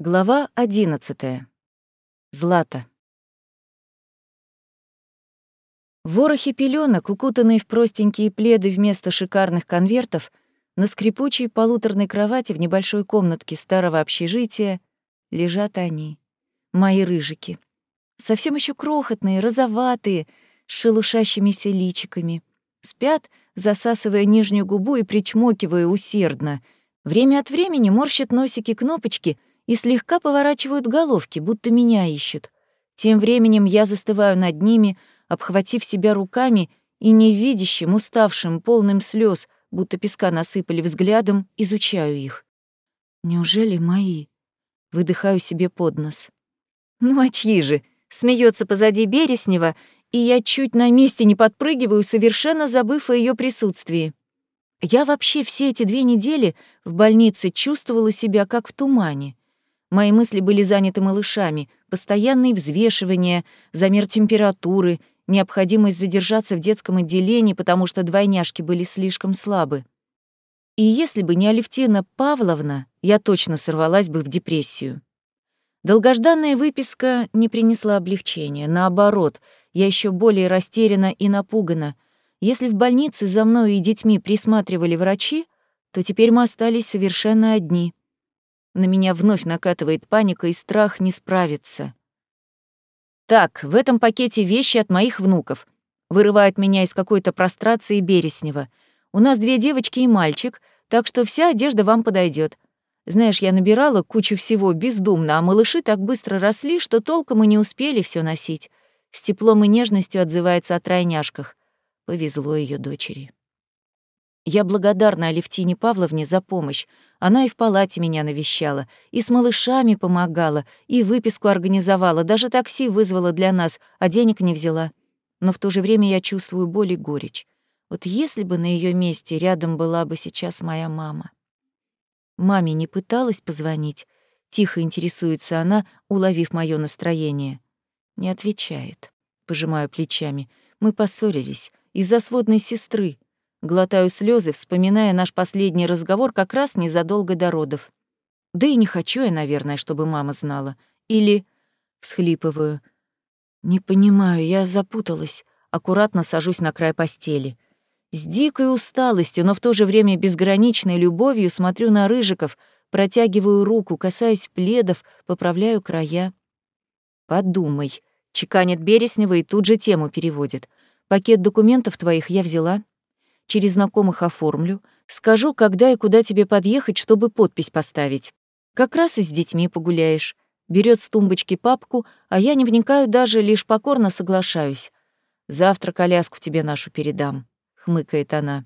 Глава одиннадцатая. Злата. Ворохи пеленок, укутанные в простенькие пледы вместо шикарных конвертов, на скрипучей полуторной кровати в небольшой комнатке старого общежития лежат они, мои рыжики. Совсем еще крохотные, розоватые, с шелушащимися личиками. Спят, засасывая нижнюю губу и причмокивая усердно. Время от времени морщат носики кнопочки — и слегка поворачивают головки, будто меня ищут. Тем временем я застываю над ними, обхватив себя руками и невидящим, уставшим, полным слез, будто песка насыпали взглядом, изучаю их. Неужели мои? Выдыхаю себе под нос. Ну а чьи же? Смеется позади Береснева, и я чуть на месте не подпрыгиваю, совершенно забыв о ее присутствии. Я вообще все эти две недели в больнице чувствовала себя как в тумане. Мои мысли были заняты малышами, постоянные взвешивания, замер температуры, необходимость задержаться в детском отделении, потому что двойняшки были слишком слабы. И если бы не Алевтина Павловна, я точно сорвалась бы в депрессию. Долгожданная выписка не принесла облегчения. Наоборот, я еще более растеряна и напугана. Если в больнице за мной и детьми присматривали врачи, то теперь мы остались совершенно одни. На меня вновь накатывает паника и страх не справиться. Так, в этом пакете вещи от моих внуков. Вырывает меня из какой-то прострации Береснева. У нас две девочки и мальчик, так что вся одежда вам подойдет. Знаешь, я набирала кучу всего бездумно, а малыши так быстро росли, что толком и не успели все носить. С теплом и нежностью отзывается о тройняшках. Повезло ее дочери. Я благодарна Алевтине Павловне за помощь. Она и в палате меня навещала, и с малышами помогала, и выписку организовала, даже такси вызвала для нас, а денег не взяла. Но в то же время я чувствую боль и горечь. Вот если бы на ее месте рядом была бы сейчас моя мама. Маме не пыталась позвонить. Тихо интересуется она, уловив мое настроение. Не отвечает. Пожимаю плечами. Мы поссорились из-за сводной сестры. Глотаю слезы, вспоминая наш последний разговор как раз незадолго до родов. Да и не хочу я, наверное, чтобы мама знала. Или... Всхлипываю. Не понимаю, я запуталась. Аккуратно сажусь на край постели. С дикой усталостью, но в то же время безграничной любовью смотрю на рыжиков, протягиваю руку, касаюсь пледов, поправляю края. «Подумай», — чеканит Береснева и тут же тему переводит. «Пакет документов твоих я взяла, через знакомых оформлю, скажу, когда и куда тебе подъехать, чтобы подпись поставить. Как раз и с детьми погуляешь. Берет с тумбочки папку, а я не вникаю даже, лишь покорно соглашаюсь. Завтра коляску тебе нашу передам, хмыкает она.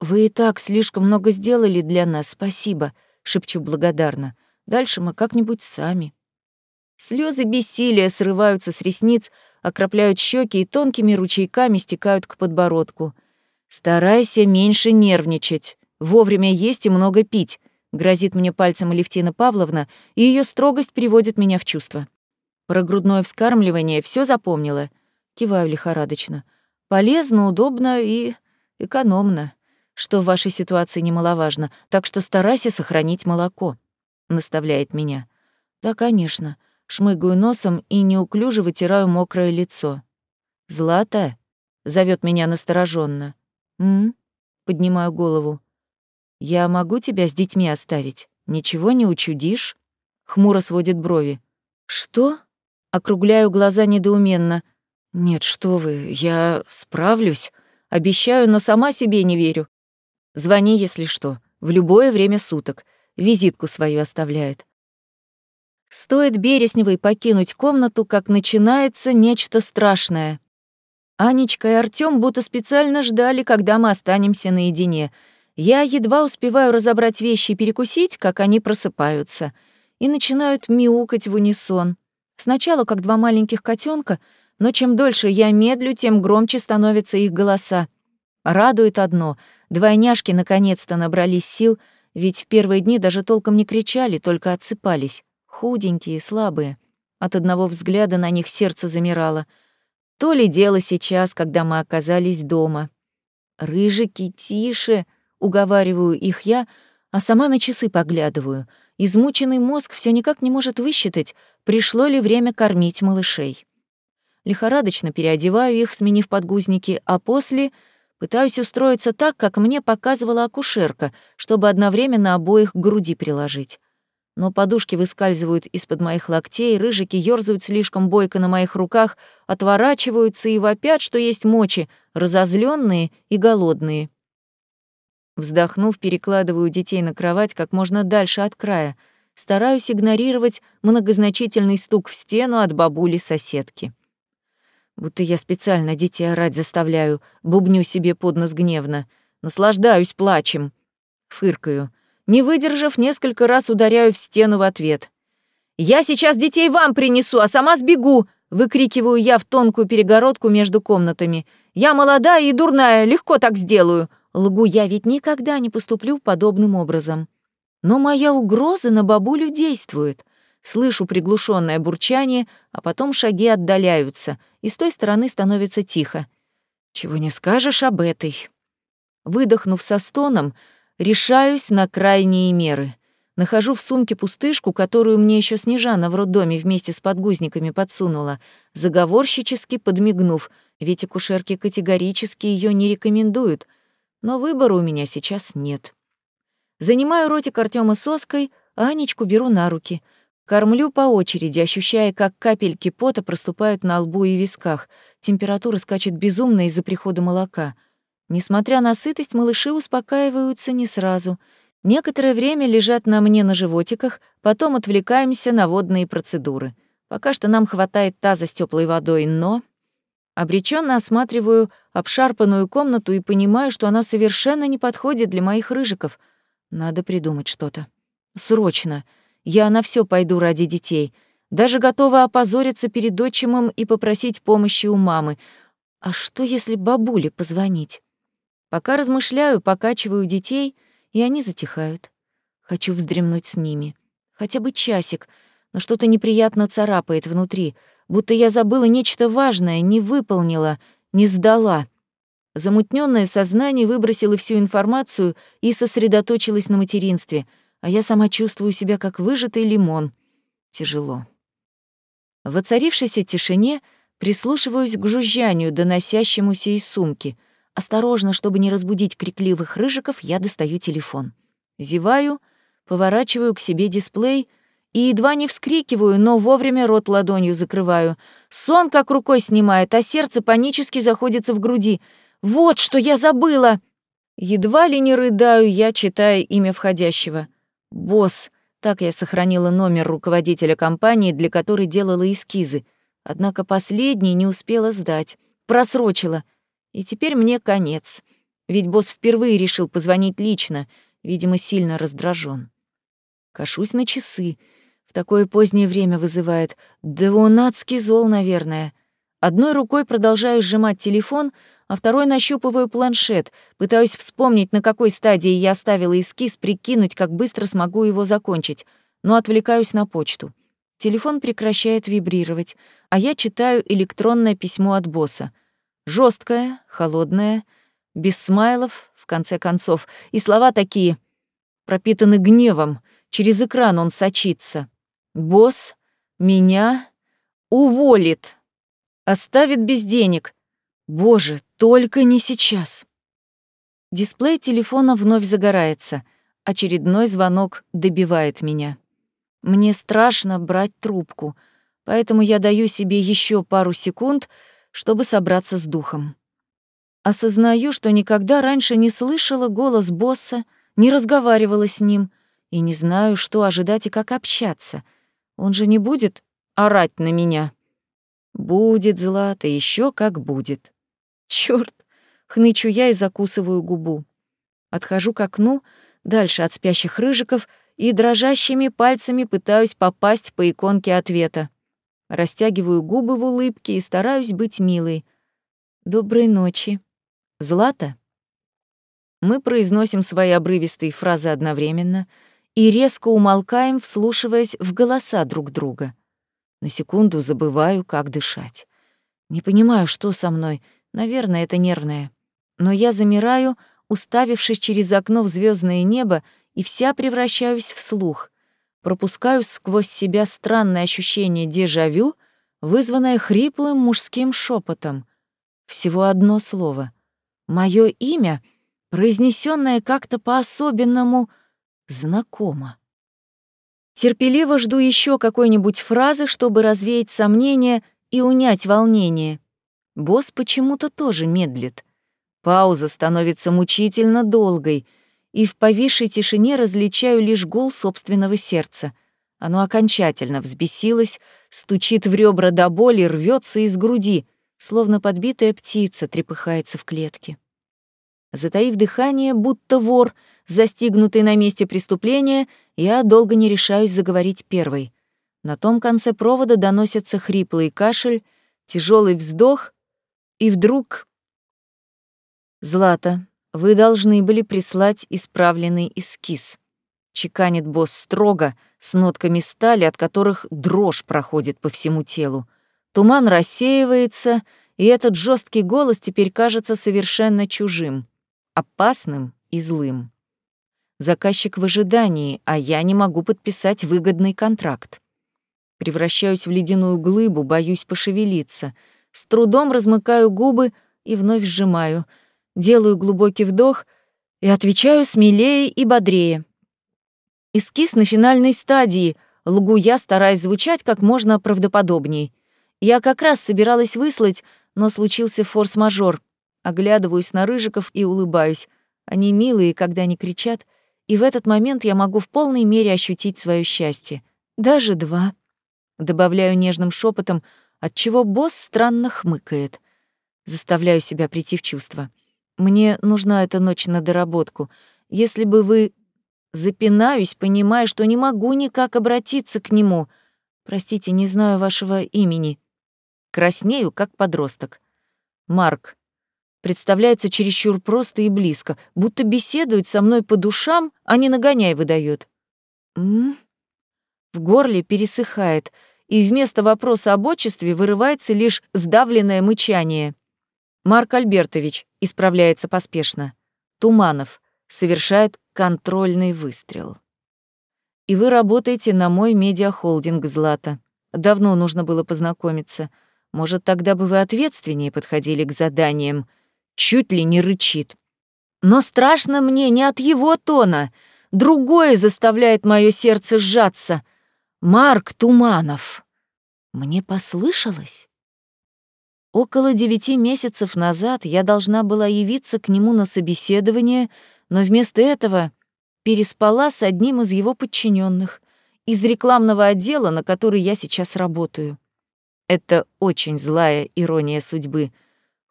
Вы и так слишком много сделали для нас, спасибо, шепчу благодарно. Дальше мы как-нибудь сами. Слезы бессилия срываются с ресниц, окропляют щеки и тонкими ручейками стекают к подбородку. «Старайся меньше нервничать, вовремя есть и много пить», — грозит мне пальцем Алевтина Павловна, и ее строгость приводит меня в чувство. Про грудное вскармливание все запомнила. Киваю лихорадочно. Полезно, удобно и экономно, что в вашей ситуации немаловажно, так что старайся сохранить молоко, наставляет меня. Да, конечно. Шмыгаю носом и неуклюже вытираю мокрое лицо. Злата зовет меня настороженно. «М?», поднимаю голову. «Я могу тебя с детьми оставить? Ничего не учудишь?» Хмуро сводит брови. «Что?» Округляю глаза недоуменно. «Нет, что вы, я справлюсь. Обещаю, но сама себе не верю. Звони, если что, в любое время суток. Визитку свою оставляет». Стоит Бересневой покинуть комнату, как начинается нечто страшное. Анечка и Артём будто специально ждали, когда мы останемся наедине. Я едва успеваю разобрать вещи и перекусить, как они просыпаются. И начинают мяукать в унисон. Сначала как два маленьких котенка, но чем дольше я медлю, тем громче становятся их голоса. Радует одно — двойняшки наконец-то набрались сил, ведь в первые дни даже толком не кричали, только отсыпались. Худенькие, слабые. От одного взгляда на них сердце замирало — то ли дело сейчас, когда мы оказались дома. «Рыжики, тише!» — уговариваю их я, а сама на часы поглядываю. измученный мозг все никак не может высчитать, пришло ли время кормить малышей. Лихорадочно переодеваю их, сменив подгузники, а после пытаюсь устроиться так, как мне показывала акушерка, чтобы одновременно обоих к груди приложить но подушки выскальзывают из-под моих локтей, рыжики ёрзают слишком бойко на моих руках, отворачиваются и вопят, что есть мочи, разозленные и голодные. Вздохнув, перекладываю детей на кровать как можно дальше от края, стараюсь игнорировать многозначительный стук в стену от бабули-соседки. Будто я специально детей орать заставляю, бубню себе под нос гневно. Наслаждаюсь плачем. Фыркаю — не выдержав, несколько раз ударяю в стену в ответ. «Я сейчас детей вам принесу, а сама сбегу!» Выкрикиваю я в тонкую перегородку между комнатами. «Я молодая и дурная, легко так сделаю!» Лгу я ведь никогда не поступлю подобным образом. Но моя угроза на бабулю действует. Слышу приглушенное бурчание, а потом шаги отдаляются, и с той стороны становится тихо. Чего не скажешь об этой. Выдохнув со стоном, Решаюсь на крайние меры. Нахожу в сумке пустышку, которую мне еще Снежана в роддоме вместе с подгузниками подсунула, заговорщически подмигнув, ведь акушерки категорически ее не рекомендуют, но выбора у меня сейчас нет. Занимаю ротик Артема соской, а Анечку беру на руки. Кормлю по очереди, ощущая, как капельки пота проступают на лбу и висках. Температура скачет безумно из-за прихода молока. Несмотря на сытость, малыши успокаиваются не сразу. Некоторое время лежат на мне на животиках, потом отвлекаемся на водные процедуры. Пока что нам хватает таза с теплой водой, но... Обреченно осматриваю обшарпанную комнату и понимаю, что она совершенно не подходит для моих рыжиков. Надо придумать что-то. Срочно. Я на все пойду ради детей. Даже готова опозориться перед отчимом и попросить помощи у мамы. А что, если бабуле позвонить? Пока размышляю, покачиваю детей, и они затихают. Хочу вздремнуть с ними. Хотя бы часик, но что-то неприятно царапает внутри, будто я забыла нечто важное, не выполнила, не сдала. Замутненное сознание выбросило всю информацию и сосредоточилось на материнстве, а я сама чувствую себя как выжатый лимон. Тяжело. В воцарившейся тишине прислушиваюсь к жужжанию, доносящемуся из сумки. Осторожно, чтобы не разбудить крикливых рыжиков, я достаю телефон. Зеваю, поворачиваю к себе дисплей и едва не вскрикиваю, но вовремя рот ладонью закрываю. Сон как рукой снимает, а сердце панически заходится в груди. «Вот что я забыла!» Едва ли не рыдаю я, читая имя входящего. «Босс», так я сохранила номер руководителя компании, для которой делала эскизы. Однако последний не успела сдать. Просрочила — и теперь мне конец. Ведь босс впервые решил позвонить лично, видимо, сильно раздражен. Кашусь на часы. В такое позднее время вызывает. Да он адский зол, наверное. Одной рукой продолжаю сжимать телефон, а второй нащупываю планшет, пытаюсь вспомнить, на какой стадии я оставила эскиз, прикинуть, как быстро смогу его закончить, но отвлекаюсь на почту. Телефон прекращает вибрировать, а я читаю электронное письмо от босса — Жесткая, холодная, без смайлов, в конце концов, и слова такие, пропитаны гневом, через экран он сочится. «Босс меня уволит, оставит без денег. Боже, только не сейчас». Дисплей телефона вновь загорается. Очередной звонок добивает меня. Мне страшно брать трубку, поэтому я даю себе еще пару секунд — чтобы собраться с духом. Осознаю, что никогда раньше не слышала голос босса, не разговаривала с ним и не знаю, что ожидать и как общаться. Он же не будет орать на меня. Будет, Злата, еще как будет. Черт! Хнычу я и закусываю губу. Отхожу к окну, дальше от спящих рыжиков, и дрожащими пальцами пытаюсь попасть по иконке ответа. Растягиваю губы в улыбке и стараюсь быть милой. «Доброй ночи. Злата?» Мы произносим свои обрывистые фразы одновременно и резко умолкаем, вслушиваясь в голоса друг друга. На секунду забываю, как дышать. Не понимаю, что со мной. Наверное, это нервное. Но я замираю, уставившись через окно в звездное небо, и вся превращаюсь в слух. Пропускаю сквозь себя странное ощущение дежавю, вызванное хриплым мужским шепотом. Всего одно слово. Мое имя, произнесенное как-то по-особенному, знакомо. Терпеливо жду еще какой-нибудь фразы, чтобы развеять сомнения и унять волнение. Босс почему-то тоже медлит. Пауза становится мучительно долгой, и в повисшей тишине различаю лишь гул собственного сердца. Оно окончательно взбесилось, стучит в ребра до боли, рвется из груди, словно подбитая птица трепыхается в клетке. Затаив дыхание, будто вор, застигнутый на месте преступления, я долго не решаюсь заговорить первой. На том конце провода доносится хриплый кашель, тяжелый вздох, и вдруг... «Злата, вы должны были прислать исправленный эскиз», — чеканит босс строго, с нотками стали, от которых дрожь проходит по всему телу. Туман рассеивается, и этот жесткий голос теперь кажется совершенно чужим, опасным и злым. Заказчик в ожидании, а я не могу подписать выгодный контракт. Превращаюсь в ледяную глыбу, боюсь пошевелиться. С трудом размыкаю губы и вновь сжимаю. Делаю глубокий вдох и отвечаю смелее и бодрее. Эскиз на финальной стадии. Лгу я, стараясь звучать как можно правдоподобней. Я как раз собиралась выслать, но случился форс-мажор. Оглядываюсь на рыжиков и улыбаюсь. Они милые, когда они кричат, и в этот момент я могу в полной мере ощутить свое счастье. Даже два. Добавляю нежным шепотом, отчего босс странно хмыкает. Заставляю себя прийти в чувство. Мне нужна эта ночь на доработку. Если бы вы... Запинаюсь, понимая, что не могу никак обратиться к нему. Простите, не знаю вашего имени. Краснею, как подросток. Марк, представляется чересчур просто и близко, будто беседует со мной по душам, а не нагоняй выдает. М? В горле пересыхает, и вместо вопроса об отчестве вырывается лишь сдавленное мычание. Марк Альбертович исправляется поспешно. Туманов совершает контрольный выстрел. И вы работаете на мой медиахолдинг Злата. Давно нужно было познакомиться. Может, тогда бы вы ответственнее подходили к заданиям чуть ли не рычит. Но страшно мне не от его тона. Другое заставляет мое сердце сжаться. Марк Туманов. Мне послышалось? Около девяти месяцев назад я должна была явиться к нему на собеседование, но вместо этого переспала с одним из его подчиненных из рекламного отдела, на который я сейчас работаю. Это очень злая ирония судьбы —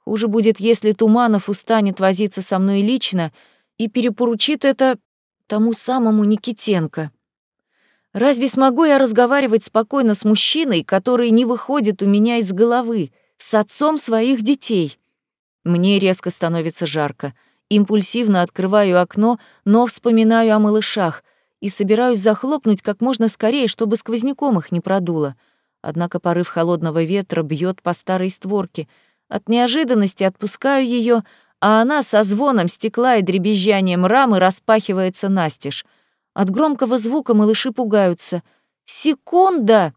Хуже будет, если Туманов устанет возиться со мной лично и перепоручит это тому самому Никитенко. Разве смогу я разговаривать спокойно с мужчиной, который не выходит у меня из головы, с отцом своих детей? Мне резко становится жарко. Импульсивно открываю окно, но вспоминаю о малышах и собираюсь захлопнуть как можно скорее, чтобы сквозняком их не продуло. Однако порыв холодного ветра бьет по старой створке — от неожиданности отпускаю ее, а она со звоном стекла и дребезжанием рамы распахивается настежь. От громкого звука малыши пугаются. «Секунда!»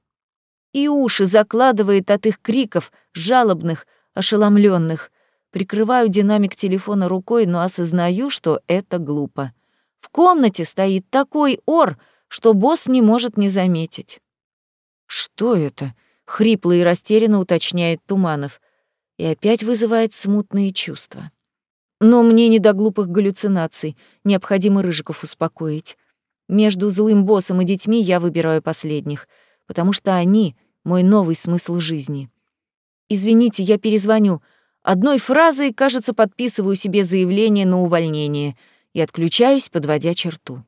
И уши закладывает от их криков, жалобных, ошеломленных. Прикрываю динамик телефона рукой, но осознаю, что это глупо. В комнате стоит такой ор, что босс не может не заметить. «Что это?» — хрипло и растерянно уточняет Туманов и опять вызывает смутные чувства. Но мне не до глупых галлюцинаций, необходимо Рыжиков успокоить. Между злым боссом и детьми я выбираю последних, потому что они — мой новый смысл жизни. Извините, я перезвоню. Одной фразой, кажется, подписываю себе заявление на увольнение и отключаюсь, подводя черту.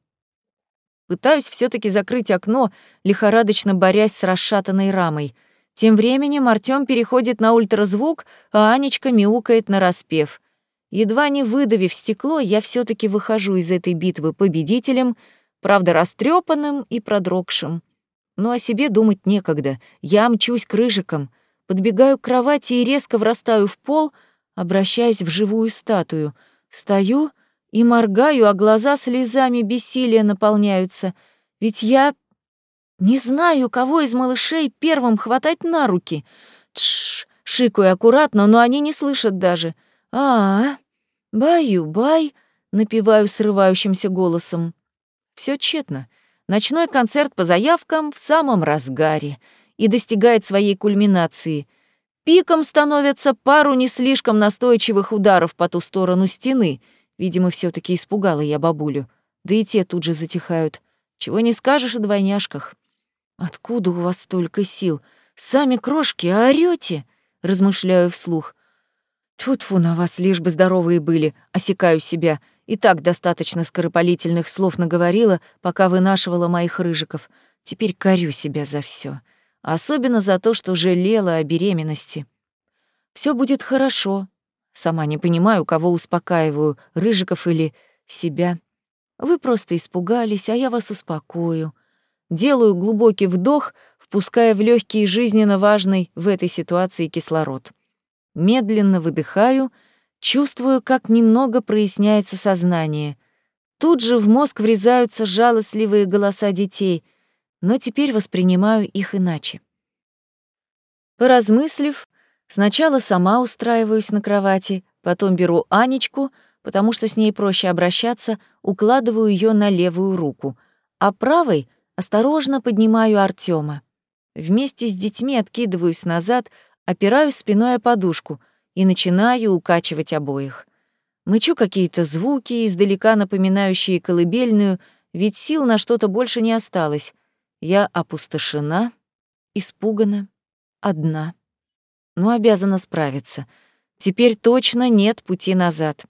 Пытаюсь все таки закрыть окно, лихорадочно борясь с расшатанной рамой — тем временем Артём переходит на ультразвук, а Анечка мяукает на распев. Едва не выдавив стекло, я все таки выхожу из этой битвы победителем, правда, растрепанным и продрогшим. Но о себе думать некогда. Я мчусь к рыжикам, подбегаю к кровати и резко врастаю в пол, обращаясь в живую статую. Стою и моргаю, а глаза слезами бессилия наполняются. Ведь я Не знаю, кого из малышей первым хватать на руки. Тш, шикаю аккуратно, но они не слышат даже. А, -а, баю-бай, напеваю срывающимся голосом. Все тщетно. Ночной концерт по заявкам в самом разгаре и достигает своей кульминации. Пиком становятся пару не слишком настойчивых ударов по ту сторону стены. Видимо, все таки испугала я бабулю. Да и те тут же затихают. Чего не скажешь о двойняшках. «Откуда у вас столько сил? Сами крошки, а орёте?» — размышляю вслух. Тьфу-тьфу на вас, лишь бы здоровые были, осекаю себя. И так достаточно скоропалительных слов наговорила, пока вынашивала моих рыжиков. Теперь корю себя за все, Особенно за то, что жалела о беременности. Все будет хорошо. Сама не понимаю, кого успокаиваю, рыжиков или себя. Вы просто испугались, а я вас успокою. Делаю глубокий вдох, впуская в легкий жизненно важный в этой ситуации кислород. Медленно выдыхаю, чувствую, как немного проясняется сознание. Тут же в мозг врезаются жалостливые голоса детей, но теперь воспринимаю их иначе. Поразмыслив, сначала сама устраиваюсь на кровати, потом беру Анечку, потому что с ней проще обращаться, укладываю ее на левую руку, а правой — Осторожно поднимаю Артема. Вместе с детьми откидываюсь назад, опираюсь спиной о подушку и начинаю укачивать обоих. Мычу какие-то звуки, издалека напоминающие колыбельную, ведь сил на что-то больше не осталось. Я опустошена, испугана, одна. Но обязана справиться. Теперь точно нет пути назад.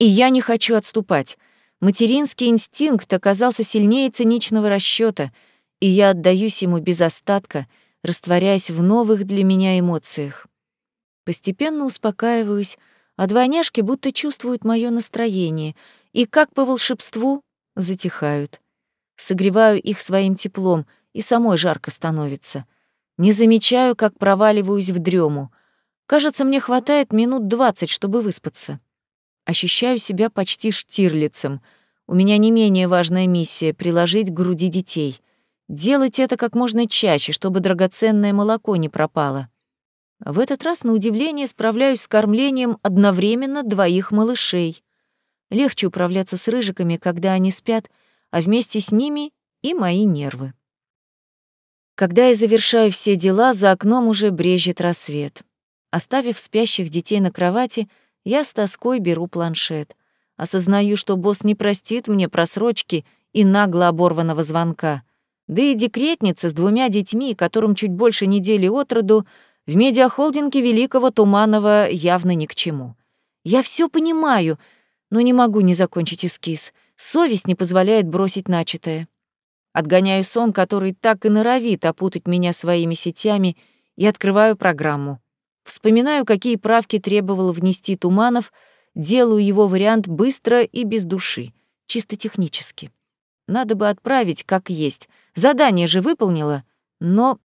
И я не хочу отступать — Материнский инстинкт оказался сильнее циничного расчета, и я отдаюсь ему без остатка, растворяясь в новых для меня эмоциях. Постепенно успокаиваюсь, а двойняшки будто чувствуют мое настроение и, как по волшебству, затихают. Согреваю их своим теплом, и самой жарко становится. Не замечаю, как проваливаюсь в дрему. Кажется, мне хватает минут двадцать, чтобы выспаться. Ощущаю себя почти штирлицем. У меня не менее важная миссия — приложить к груди детей. Делать это как можно чаще, чтобы драгоценное молоко не пропало. В этот раз, на удивление, справляюсь с кормлением одновременно двоих малышей. Легче управляться с рыжиками, когда они спят, а вместе с ними и мои нервы. Когда я завершаю все дела, за окном уже брежет рассвет. Оставив спящих детей на кровати — я с тоской беру планшет. Осознаю, что босс не простит мне просрочки и нагло оборванного звонка. Да и декретница с двумя детьми, которым чуть больше недели от роду, в медиахолдинге Великого Туманова явно ни к чему. Я все понимаю, но не могу не закончить эскиз. Совесть не позволяет бросить начатое. Отгоняю сон, который так и норовит опутать меня своими сетями, и открываю программу. Вспоминаю, какие правки требовал внести Туманов, делаю его вариант быстро и без души, чисто технически. Надо бы отправить как есть. Задание же выполнила, но...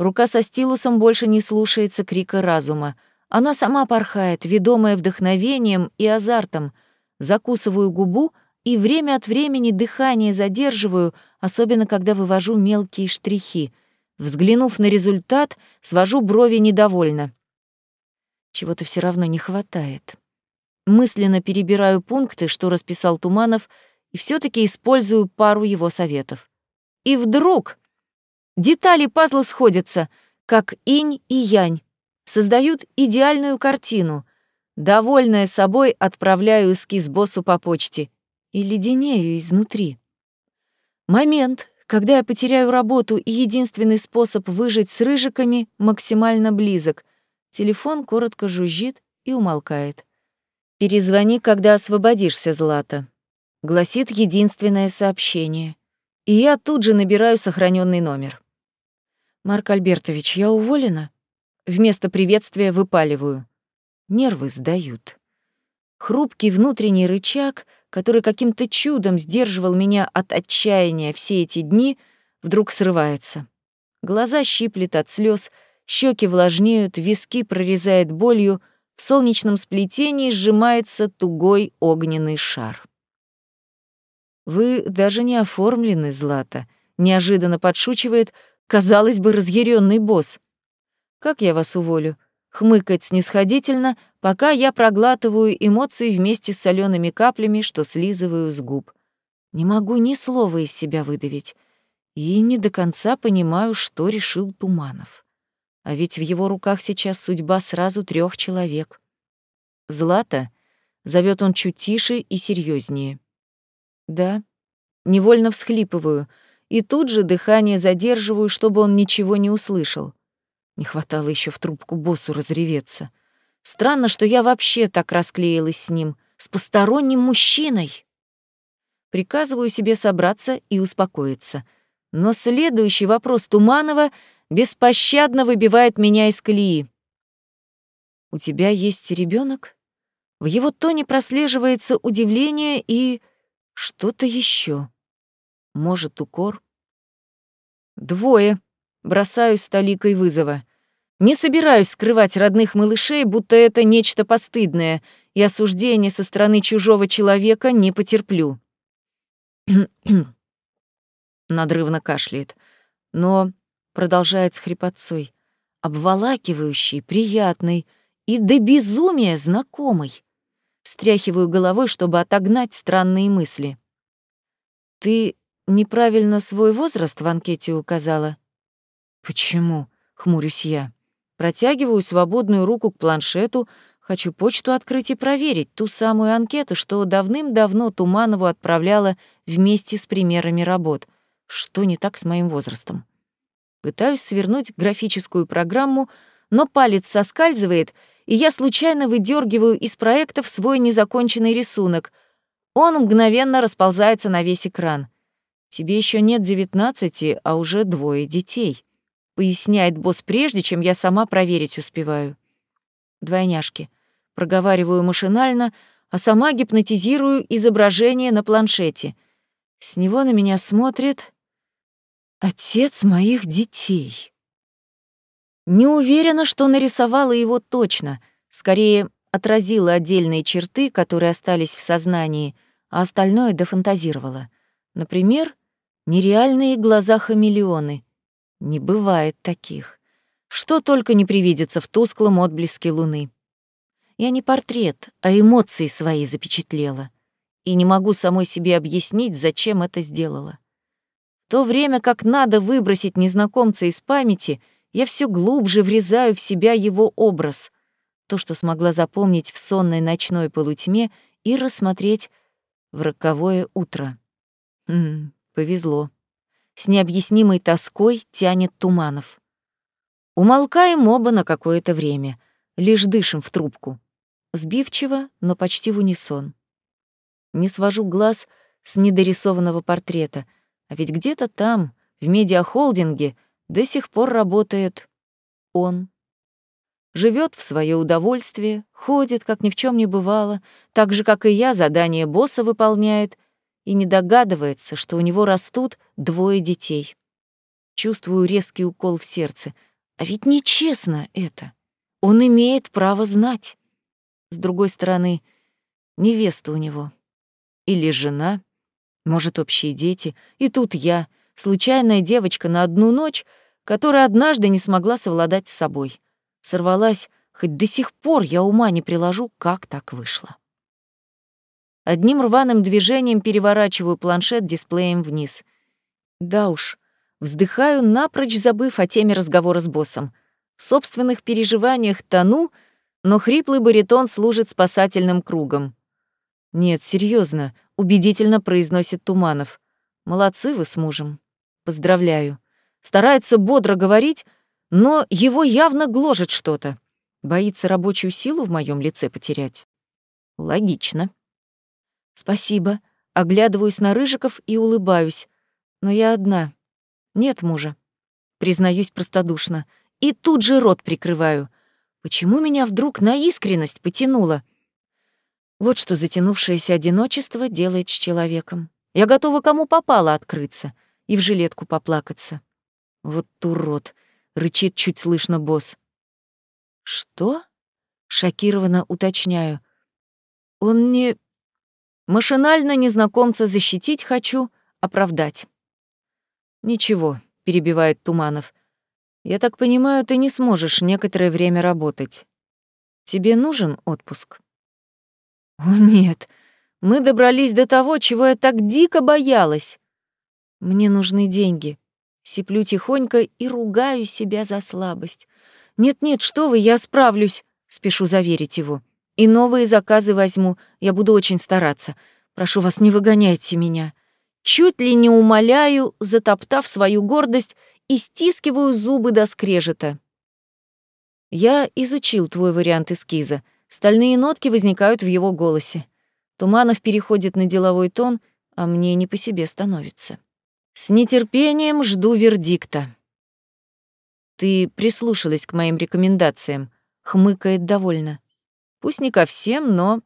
Рука со стилусом больше не слушается крика разума. Она сама порхает, ведомая вдохновением и азартом. Закусываю губу и время от времени дыхание задерживаю, особенно когда вывожу мелкие штрихи — Взглянув на результат, свожу брови недовольно. Чего-то все равно не хватает. Мысленно перебираю пункты, что расписал Туманов, и все таки использую пару его советов. И вдруг детали пазла сходятся, как инь и янь, создают идеальную картину. Довольная собой, отправляю эскиз боссу по почте и леденею изнутри. Момент, когда я потеряю работу и единственный способ выжить с рыжиками максимально близок. Телефон коротко жужжит и умолкает. «Перезвони, когда освободишься, Злата», — гласит единственное сообщение. И я тут же набираю сохраненный номер. «Марк Альбертович, я уволена?» Вместо приветствия выпаливаю. Нервы сдают. Хрупкий внутренний рычаг — который каким-то чудом сдерживал меня от отчаяния все эти дни, вдруг срывается. Глаза щиплет от слез, щеки влажнеют, виски прорезает болью, в солнечном сплетении сжимается тугой огненный шар. «Вы даже не оформлены, Злата», — неожиданно подшучивает, казалось бы, разъяренный босс. «Как я вас уволю?» Хмыкает снисходительно, пока я проглатываю эмоции вместе с солеными каплями, что слизываю с губ. Не могу ни слова из себя выдавить. И не до конца понимаю, что решил Туманов. А ведь в его руках сейчас судьба сразу трех человек. Злата зовет он чуть тише и серьезнее. Да, невольно всхлипываю, и тут же дыхание задерживаю, чтобы он ничего не услышал. Не хватало еще в трубку боссу разреветься. Странно, что я вообще так расклеилась с ним, с посторонним мужчиной. Приказываю себе собраться и успокоиться. Но следующий вопрос Туманова беспощадно выбивает меня из колеи. «У тебя есть ребенок? В его тоне прослеживается удивление и что-то еще. Может, укор? Двое. Бросаюсь столикой вызова. Не собираюсь скрывать родных малышей, будто это нечто постыдное, и осуждение со стороны чужого человека не потерплю. Надрывно кашляет. Но продолжает с хрипотцой. Обволакивающий, приятный и до безумия знакомый. Стряхиваю головой, чтобы отогнать странные мысли. «Ты неправильно свой возраст в анкете указала?» «Почему?» — хмурюсь я. Протягиваю свободную руку к планшету, хочу почту открыть и проверить ту самую анкету, что давным-давно Туманову отправляла вместе с примерами работ. Что не так с моим возрастом? Пытаюсь свернуть графическую программу, но палец соскальзывает, и я случайно выдергиваю из проектов свой незаконченный рисунок. Он мгновенно расползается на весь экран. Тебе еще нет девятнадцати, а уже двое детей поясняет босс прежде, чем я сама проверить успеваю. Двойняшки. Проговариваю машинально, а сама гипнотизирую изображение на планшете. С него на меня смотрит отец моих детей. Не уверена, что нарисовала его точно, скорее отразила отдельные черты, которые остались в сознании, а остальное дофантазировала. Например, нереальные глаза хамелеоны — не бывает таких. Что только не привидится в тусклом отблеске луны. Я не портрет, а эмоции свои запечатлела. И не могу самой себе объяснить, зачем это сделала. В то время как надо выбросить незнакомца из памяти, я все глубже врезаю в себя его образ, то, что смогла запомнить в сонной ночной полутьме и рассмотреть в роковое утро. М -м, повезло с необъяснимой тоской тянет Туманов. Умолкаем оба на какое-то время, лишь дышим в трубку. Сбивчиво, но почти в унисон. Не свожу глаз с недорисованного портрета, а ведь где-то там, в медиахолдинге, до сих пор работает он. Живет в свое удовольствие, ходит, как ни в чем не бывало, так же, как и я, задание босса выполняет — и не догадывается, что у него растут двое детей. Чувствую резкий укол в сердце. А ведь нечестно это. Он имеет право знать. С другой стороны, невеста у него. Или жена, может, общие дети. И тут я, случайная девочка на одну ночь, которая однажды не смогла совладать с собой. Сорвалась, хоть до сих пор я ума не приложу, как так вышло. Одним рваным движением переворачиваю планшет дисплеем вниз. Да уж, вздыхаю, напрочь забыв о теме разговора с боссом. В собственных переживаниях тону, но хриплый баритон служит спасательным кругом. «Нет, серьезно, убедительно произносит Туманов. «Молодцы вы с мужем. Поздравляю». Старается бодро говорить, но его явно гложет что-то. Боится рабочую силу в моем лице потерять. Логично. «Спасибо». Оглядываюсь на Рыжиков и улыбаюсь. Но я одна. Нет мужа. Признаюсь простодушно. И тут же рот прикрываю. Почему меня вдруг на искренность потянуло? Вот что затянувшееся одиночество делает с человеком. Я готова кому попало открыться и в жилетку поплакаться. Вот урод, рычит чуть слышно босс. Что? Шокированно уточняю. Он не Машинально незнакомца защитить хочу, оправдать. Ничего, перебивает Туманов. Я так понимаю, ты не сможешь некоторое время работать. Тебе нужен отпуск? О, нет. Мы добрались до того, чего я так дико боялась. Мне нужны деньги. Сиплю тихонько и ругаю себя за слабость. Нет-нет, что вы, я справлюсь, спешу заверить его. И новые заказы возьму, я буду очень стараться. Прошу вас, не выгоняйте меня. Чуть ли не умоляю, затоптав свою гордость и стискиваю зубы до скрежета. Я изучил твой вариант эскиза. Стальные нотки возникают в его голосе. Туманов переходит на деловой тон, а мне не по себе становится. С нетерпением жду вердикта. Ты прислушалась к моим рекомендациям, хмыкает довольно. Пусть не ко всем, но...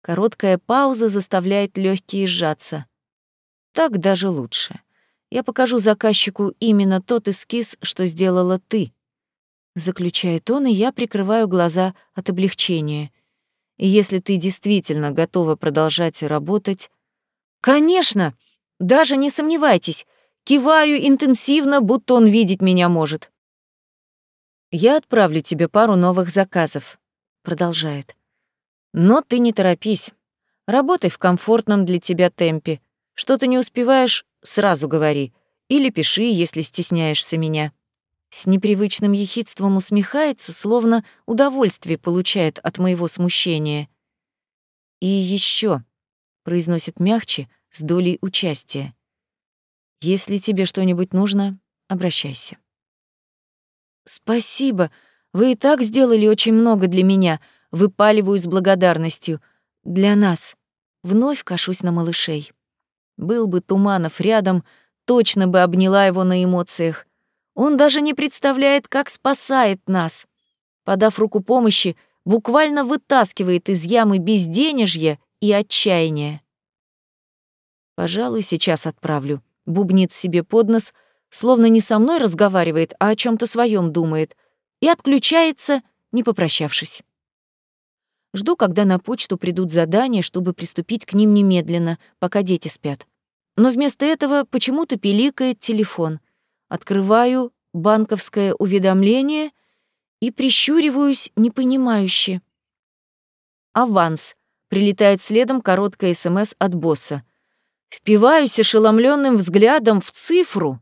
Короткая пауза заставляет легкие сжаться. Так даже лучше. Я покажу заказчику именно тот эскиз, что сделала ты. Заключает он, и я прикрываю глаза от облегчения. И если ты действительно готова продолжать работать... Конечно! Даже не сомневайтесь. Киваю интенсивно, будто он видеть меня может. Я отправлю тебе пару новых заказов. Продолжает. Но ты не торопись. Работай в комфортном для тебя темпе. Что ты не успеваешь, сразу говори. Или пиши, если стесняешься меня. С непривычным ехидством усмехается, словно удовольствие получает от моего смущения. «И еще, произносит мягче, с долей участия. «Если тебе что-нибудь нужно, обращайся». «Спасибо. Вы и так сделали очень много для меня. Выпаливаю с благодарностью. Для нас. Вновь кашусь на малышей. Был бы Туманов рядом, точно бы обняла его на эмоциях. Он даже не представляет, как спасает нас. Подав руку помощи, буквально вытаскивает из ямы безденежья и отчаяния. «Пожалуй, сейчас отправлю», — бубнит себе под нос, словно не со мной разговаривает, а о чем то своем думает, и отключается, не попрощавшись. Жду, когда на почту придут задания, чтобы приступить к ним немедленно, пока дети спят. Но вместо этого почему-то пиликает телефон. Открываю банковское уведомление и прищуриваюсь непонимающе. «Аванс», — прилетает следом короткое СМС от босса. Впиваюсь ошеломленным взглядом в цифру.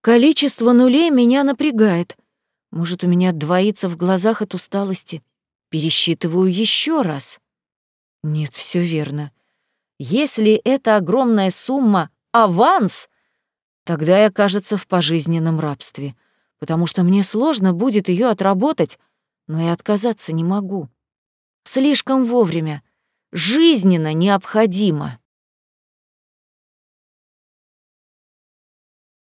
Количество нулей меня напрягает. Может, у меня двоится в глазах от усталости. Пересчитываю еще раз. Нет, все верно. Если эта огромная сумма — аванс, тогда я, кажется, в пожизненном рабстве, потому что мне сложно будет ее отработать, но и отказаться не могу. Слишком вовремя. Жизненно необходимо.